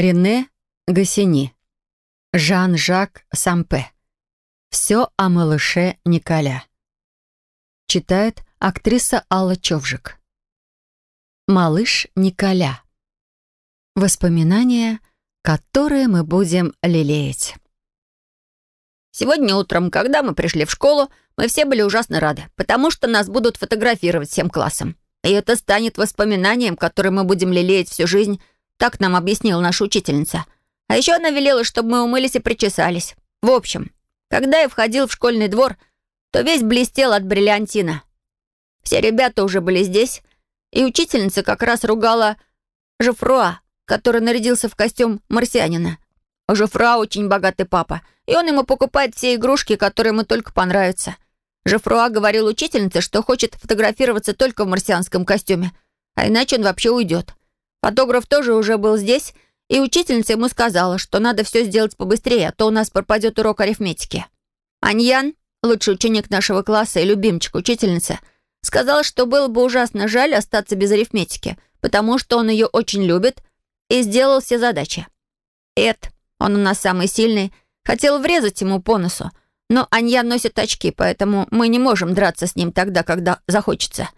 Рене Гассини. Жан-Жак Сампе. «Все о малыше Николя». Читает актриса Алла Човжик. «Малыш Николя». Воспоминания, которые мы будем лелеять. Сегодня утром, когда мы пришли в школу, мы все были ужасно рады, потому что нас будут фотографировать всем классом. И это станет воспоминанием, которое мы будем лелеять всю жизнь, так нам объяснила наша учительница. А еще она велела, чтобы мы умылись и причесались. В общем, когда я входил в школьный двор, то весь блестел от бриллиантина. Все ребята уже были здесь, и учительница как раз ругала Жефруа, который нарядился в костюм марсианина. У очень богатый папа — и он ему покупает все игрушки, которые ему только понравятся. Жефруа говорил учительнице, что хочет фотографироваться только в марсианском костюме, а иначе он вообще уйдет. Фотограф тоже уже был здесь, и учительница ему сказала, что надо все сделать побыстрее, а то у нас пропадет урок арифметики. Аньян, лучший ученик нашего класса и любимчик учительницы, сказал, что было бы ужасно жаль остаться без арифметики, потому что он ее очень любит и сделал все задачи. Эд, он у нас самый сильный, Хотел врезать ему по носу, но Анья носит очки, поэтому мы не можем драться с ним тогда, когда захочется.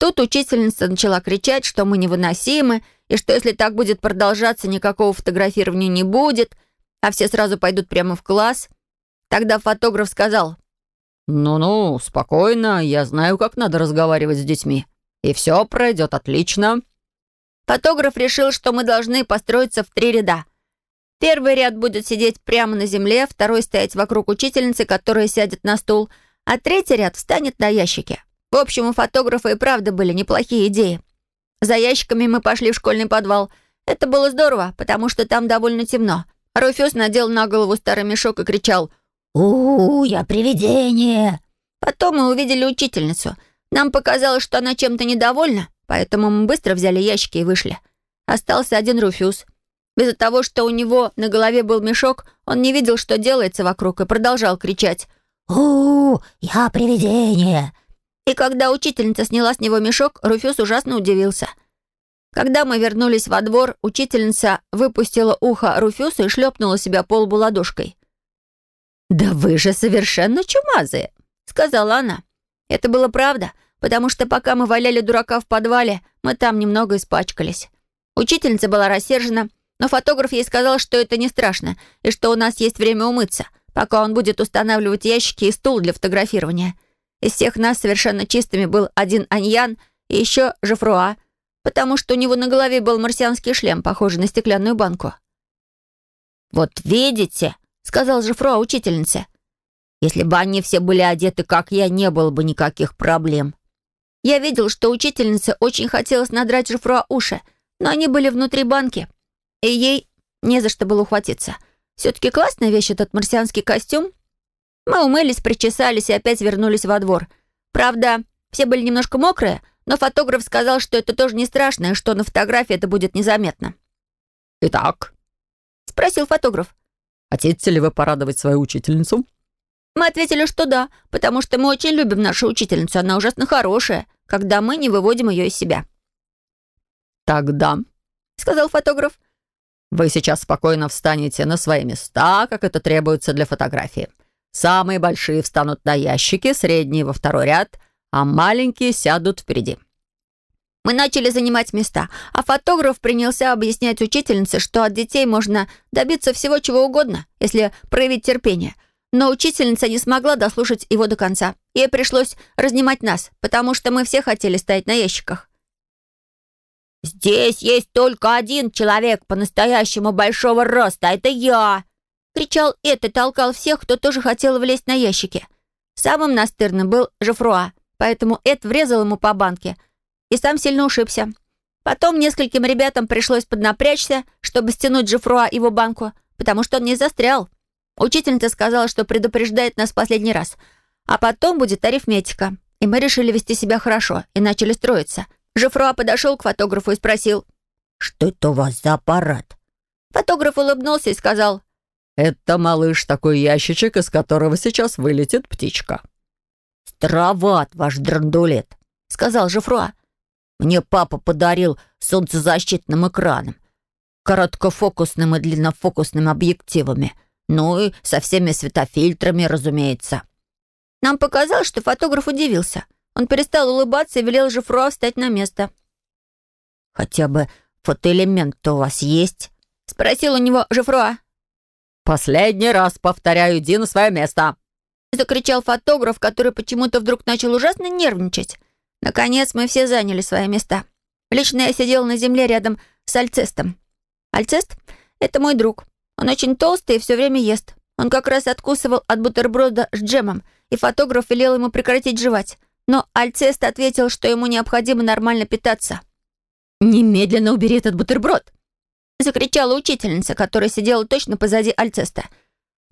Тут учительница начала кричать, что мы невыносимы, и что если так будет продолжаться, никакого фотографирования не будет, а все сразу пойдут прямо в класс. Тогда фотограф сказал, «Ну-ну, спокойно, я знаю, как надо разговаривать с детьми, и все пройдет отлично». Фотограф решил, что мы должны построиться в три ряда. Первый ряд будет сидеть прямо на земле, второй стоять вокруг учительницы, которая сядет на стул, а третий ряд встанет на ящике. В общем, у фотографа и правда были неплохие идеи. За ящиками мы пошли в школьный подвал. Это было здорово, потому что там довольно темно. Руфюс надел на голову старый мешок и кричал «У, -у я привидение!». Потом мы увидели учительницу. Нам показалось, что она чем-то недовольна, поэтому мы быстро взяли ящики и вышли. Остался один Руфюс — из-за того, что у него на голове был мешок, он не видел, что делается вокруг, и продолжал кричать у, -у я привидение!» И когда учительница сняла с него мешок, Руфюс ужасно удивился. Когда мы вернулись во двор, учительница выпустила ухо Руфюса и шлепнула себя по лбу ладошкой. «Да вы же совершенно чумазые!» — сказала она. Это было правда, потому что пока мы валяли дурака в подвале, мы там немного испачкались. Учительница была рассержена, но фотограф ей сказал, что это не страшно, и что у нас есть время умыться, пока он будет устанавливать ящики и стул для фотографирования. Из всех нас совершенно чистыми был один Аньян и еще Жефруа, потому что у него на голове был марсианский шлем, похожий на стеклянную банку. «Вот видите», — сказал Жефруа учительнице, «если бы они все были одеты, как я, не было бы никаких проблем». Я видел, что учительнице очень хотелось надрать Жефруа уши, но они были внутри банки — и ей не за что было ухватиться. Все-таки классная вещь этот марсианский костюм. Мы умылись, причесались и опять вернулись во двор. Правда, все были немножко мокрые, но фотограф сказал, что это тоже не страшно, и что на фотографии это будет незаметно. «Итак?» — спросил фотограф. «Хотите ли вы порадовать свою учительницу?» Мы ответили, что да, потому что мы очень любим нашу учительницу. Она ужасно хорошая, когда мы не выводим ее из себя. «Тогда», — сказал фотограф, — вы сейчас спокойно встанете на свои места, как это требуется для фотографии. Самые большие встанут на ящики, средние во второй ряд, а маленькие сядут впереди. Мы начали занимать места, а фотограф принялся объяснять учительнице, что от детей можно добиться всего чего угодно, если проявить терпение. Но учительница не смогла дослушать его до конца. Ей пришлось разнимать нас, потому что мы все хотели стоять на ящиках. «Здесь есть только один человек по-настоящему большого роста, это я!» Кричал и толкал всех, кто тоже хотел влезть на ящики. Самым настырным был Жефруа, поэтому Эд врезал ему по банке и сам сильно ушибся. Потом нескольким ребятам пришлось поднапрячься, чтобы стянуть Жефруа его банку, потому что он не застрял. Учительница сказала, что предупреждает нас последний раз. А потом будет арифметика. И мы решили вести себя хорошо и начали строиться — Жефруа подошел к фотографу и спросил, «Что это у вас за аппарат?» Фотограф улыбнулся и сказал, «Это, малыш, такой ящичек, из которого сейчас вылетит птичка». «Староват ваш драндулет», — сказал Жефруа. «Мне папа подарил солнцезащитным экраном. короткофокусным и длиннофокусным объективами. Ну и со всеми светофильтрами, разумеется. Нам показалось, что фотограф удивился. Он перестал улыбаться и велел Жифруа встать на место. «Хотя бы фотоэлемент-то у вас есть?» — спросил у него Жифруа. «Последний раз повторяю, иди на свое место!» — закричал фотограф, который почему-то вдруг начал ужасно нервничать. Наконец мы все заняли свои места. Лично я сидела на земле рядом с Альцестом. Альцест — это мой друг. Он очень толстый и все время ест. Он как раз откусывал от бутерброда с джемом, и фотограф велел ему прекратить жевать. Но Альцест ответил, что ему необходимо нормально питаться. «Немедленно убери этот бутерброд!» Закричала учительница, которая сидела точно позади Альцеста.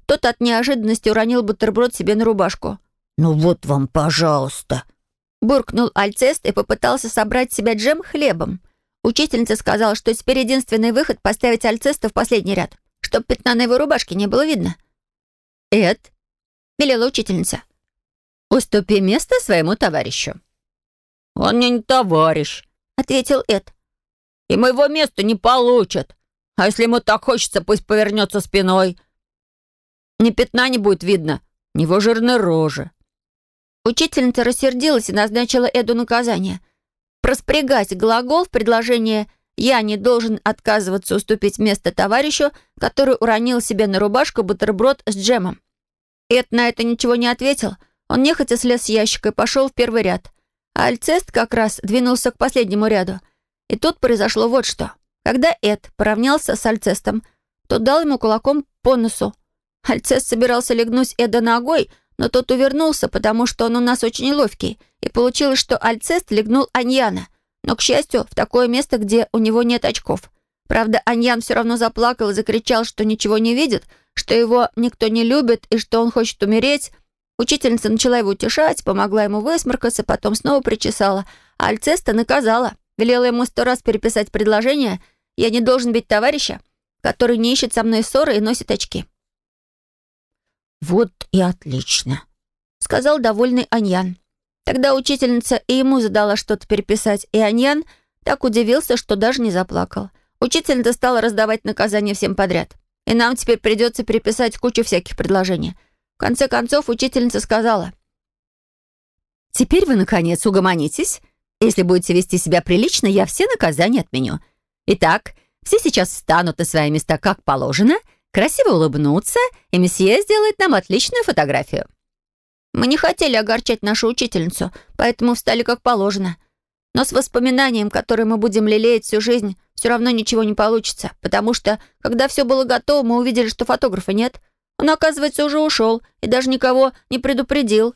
Тот от неожиданности уронил бутерброд себе на рубашку. «Ну вот вам, пожалуйста!» Буркнул Альцест и попытался собрать себе джем хлебом. Учительница сказала, что теперь единственный выход — поставить Альцеста в последний ряд, чтобы пятна на его рубашке не было видно. «Эд», — велела учительница, — «уступи место своему товарищу». «Он мне не товарищ», — ответил Эд. «И моего места не получит. А если ему так хочется, пусть повернется спиной. Ни пятна не будет видно, ни его жирной рожи». Учительница рассердилась и назначила Эду наказание. Проспрягать глагол в предложение «я не должен отказываться уступить место товарищу, который уронил себе на рубашку бутерброд с джемом». Эд на это ничего не ответил. Он нехотя слез с ящика и пошел в первый ряд. Альцест как раз двинулся к последнему ряду. И тут произошло вот что. Когда Эд поравнялся с Альцестом, тот дал ему кулаком по носу. Альцест собирался легнуть Эда ногой, но тот увернулся, потому что он у нас очень ловкий, и получилось, что Альцест легнул Аньяна, но, к счастью, в такое место, где у него нет очков. Правда, Аньян все равно заплакал и закричал, что ничего не видит, что его никто не любит и что он хочет умереть. Учительница начала его утешать, помогла ему высморкаться, потом снова причесала, а Альцеста наказала. Велела ему сто раз переписать предложение «Я не должен быть товарища, который не ищет со мной ссоры и носит очки». «Вот и отлично», — сказал довольный Аньян. Тогда учительница и ему задала что-то переписать, и Аньян так удивился, что даже не заплакал. Учительница стала раздавать наказания всем подряд. И нам теперь придется переписать кучу всяких предложений. В конце концов, учительница сказала. «Теперь вы, наконец, угомонитесь. Если будете вести себя прилично, я все наказания отменю. Итак, все сейчас встанут на свои места как положено — красиво улыбнуться, и месье сделает нам отличную фотографию». Мы не хотели огорчать нашу учительницу, поэтому встали как положено. Но с воспоминанием, которое мы будем лелеять всю жизнь, все равно ничего не получится, потому что, когда все было готово, мы увидели, что фотографа нет. Он, оказывается, уже ушел и даже никого не предупредил.